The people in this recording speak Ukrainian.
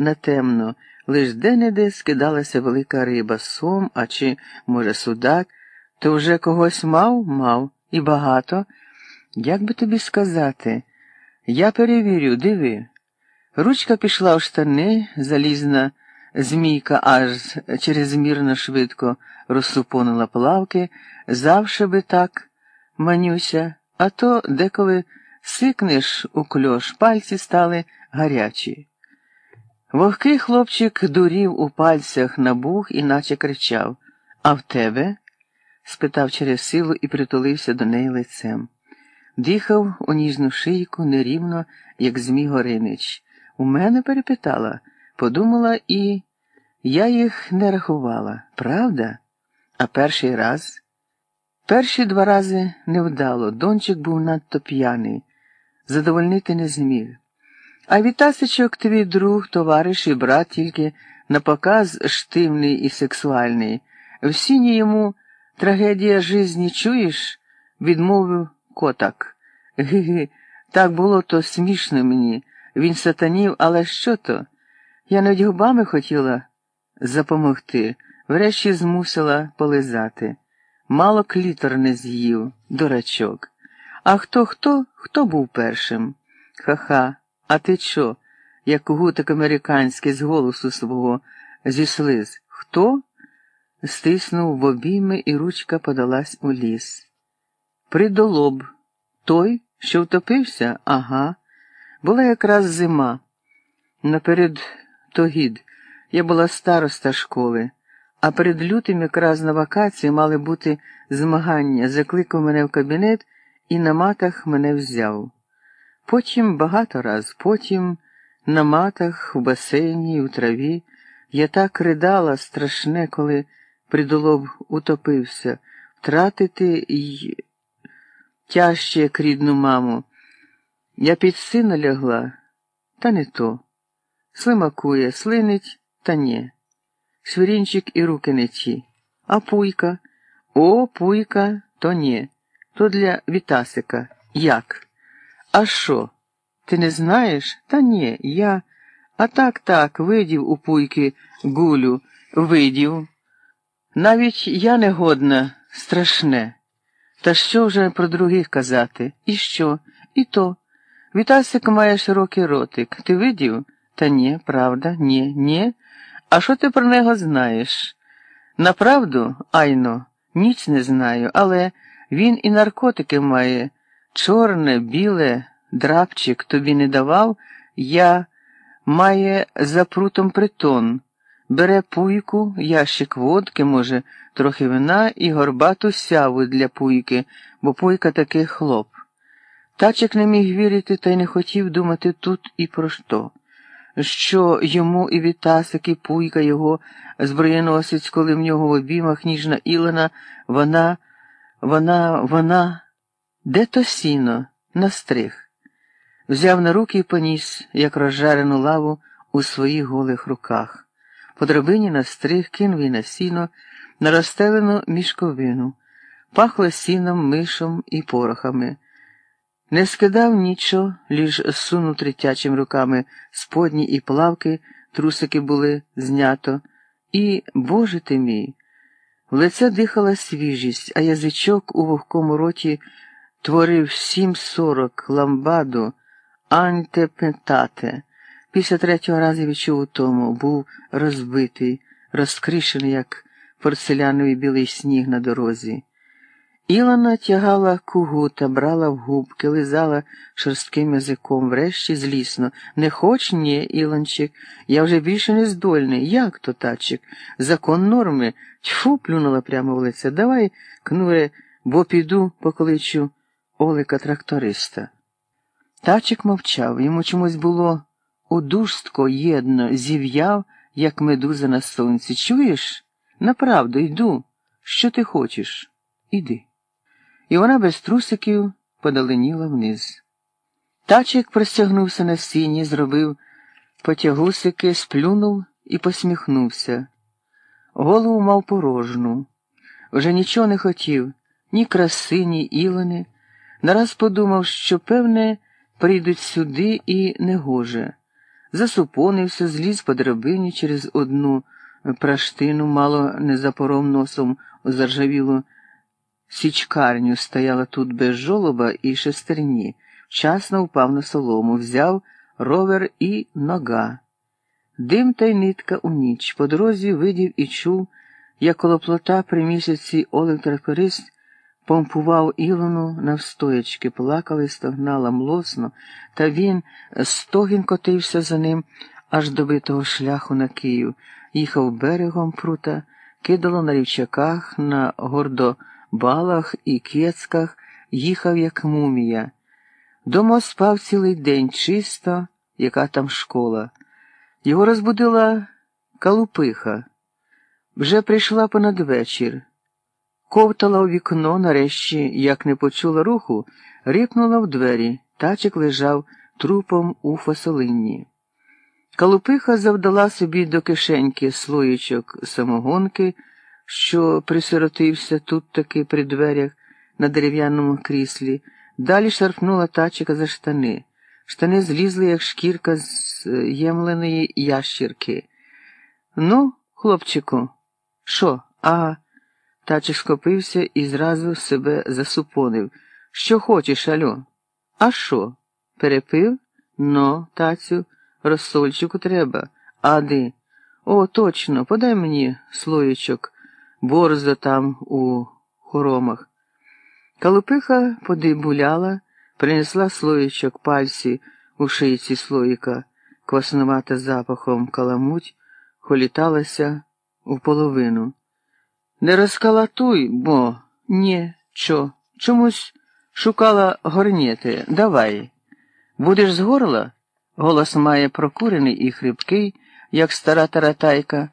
на темно, лиш де-не-де скидалася велика риба, сом, а чи, може, судак, то вже когось мав, мав, і багато. Як би тобі сказати? Я перевірю, диви. Ручка пішла в штани, залізна змійка аж черезмірно швидко розсупонила плавки, завше би так, манюся, а то деколи сикнеш у кльош, пальці стали гарячі. Вогкий хлопчик дурів у пальцях набух і наче кричав А в тебе? спитав через силу і притулився до неї лицем. Дихав у ніжну шийку нерівно, як Змій Горинич. У мене перепитала, подумала і я їх не рахувала, правда? А перший раз? Перші два рази невдало. Дончик був надто п'яний, задовольнити не зміг. А Вітасичок твій друг, товариш і брат тільки на показ штивний і сексуальний. В сіні йому трагедія жизні чуєш? відмовив котак. Ги-ги, так було то смішно мені. Він сатанів, але що то? Я навіть губами хотіла запомогти, врешті змусила полизати. Мало клітор не з'їв, дурачок. А хто хто? Хто був першим? Ха-ха, а ти чо, як гутик американський з голосу свого зіслиз? Хто? Стиснув в обійми, і ручка подалась у ліс. Придолоб. Той, що втопився? Ага. Була якраз зима. Наперед тогід я була староста школи, а перед лютим якраз на вакації мали бути змагання, закликав мене в кабінет і на матах мене взяв. Потім багато раз, потім на матах, в басейні, у траві я так ридала страшне, коли придолоб утопився, втратити й тяжче як рідну маму. Я під сина лягла, та не то. Слимакує, слинить, та ні. Свирінчик і руки не ті. А пуйка? О, пуйка, то ні. То для Вітасика. Як? А що? Ти не знаєш? Та ні, я. А так, так, видів у пуйки гулю, видів. Навіть я не годна, страшне. Та що вже про других казати? І що? І то. Вітасик має широкий ротик. Ти видів? Та ні, правда, ні, ні. А що ти про нього знаєш? Направду, Айно, ніч не знаю, але він і наркотики має. Чорне, біле, драпчик тобі не давав, я має за прутом притон. Бере пуйку, ящик водки, може, трохи вина і горбату сяву для пуйки, бо пуйка такий хлоп. Тачик не міг вірити та й не хотів думати тут і про що. Що йому і Вітасик, і пуйка його зброєносець, коли в нього в обіймах ніжна Ілена, вона, вона, вона, де то сіно, настриг. Взяв на руки і поніс, як розжарену лаву у своїх голих руках. По драбині настриг, кинув і на сіно, на розстелену мішковину, пахло сіном, мишом і порохами. Не скидав нічого, ліж сунув третячим руками сподні і плавки, трусики були знято, і, Боже ти мій, в лице дихала свіжість, а язичок у вогкому роті творив сім сорок ламбаду, антепентате. Після третього разу відчув утому, був розбитий, розкришений, як порцеляновий білий сніг на дорозі. Ілона тягала кугута, брала в губки, лизала шорстким язиком, врешті злісно. Не хоч, ні, Ілончик, я вже більше не здольний. Як то, тачик? Закон норми. Тьфу, плюнула прямо в лице. Давай, кнуре, бо піду покличу Олика тракториста. Тачик мовчав, йому чомусь було удужстко, єдно, зів'яв, як медуза на сонці. Чуєш? Направду, йду. Що ти хочеш? Іди і вона без трусиків подаленіла вниз. Тачик простягнувся на сіні, зробив потягусики, сплюнув і посміхнувся. Голову мав порожну. Вже нічого не хотів, ні краси, ні ілони. Нараз подумав, що, певне, прийдуть сюди і негоже. засупонився, зліз по драбині через одну праштину, мало не запором носом у заржавілу січкарню стояла тут без жолоба і шестерні, вчасно впав на солому, взяв ровер і нога. Дим та й нитка у ніч. По дорозі видів і чув, як коло плота при місяці Олег тракторист помпував Ілону навстоячки, плакали, стогнала млосно, та він стогін котився за ним аж до битого шляху на Київ, їхав берегом прута, кидало на рівчаках, на гордобалах і кецьках, їхав, як мумія. Дома спав цілий день чисто, яка там школа. Його розбудила калупиха. Вже прийшла понад вечір. Ковтала у вікно, нарешті, як не почула руху, рипнула в двері. Тачик лежав трупом у фасолинні. Калупиха завдала собі до кишеньки слоєчок самогонки, що присиротився тут таки при дверях на дерев'яному кріслі, далі шарпнула тачика за штани. Штани злізли, як шкірка з ємленої ящірки. Ну, хлопчику, що, ага. Тачик скопився і зразу себе засупонив. Що хочеш, альо? А що? Перепив? Но, тацю, розсольчику треба. Ади. О, точно, подай мені слоєчок, борзо там у хоромах. Калупиха подибуляла, принесла слоєчок пальці у шийці слоїка, кваснувата запахом каламуть, холіталася у половину. Не розкалатуй, бо ні, чо, чомусь шукала горніти. Давай. Будеш з горла? Голос має прокурений і хрипкий, як стара таратайка.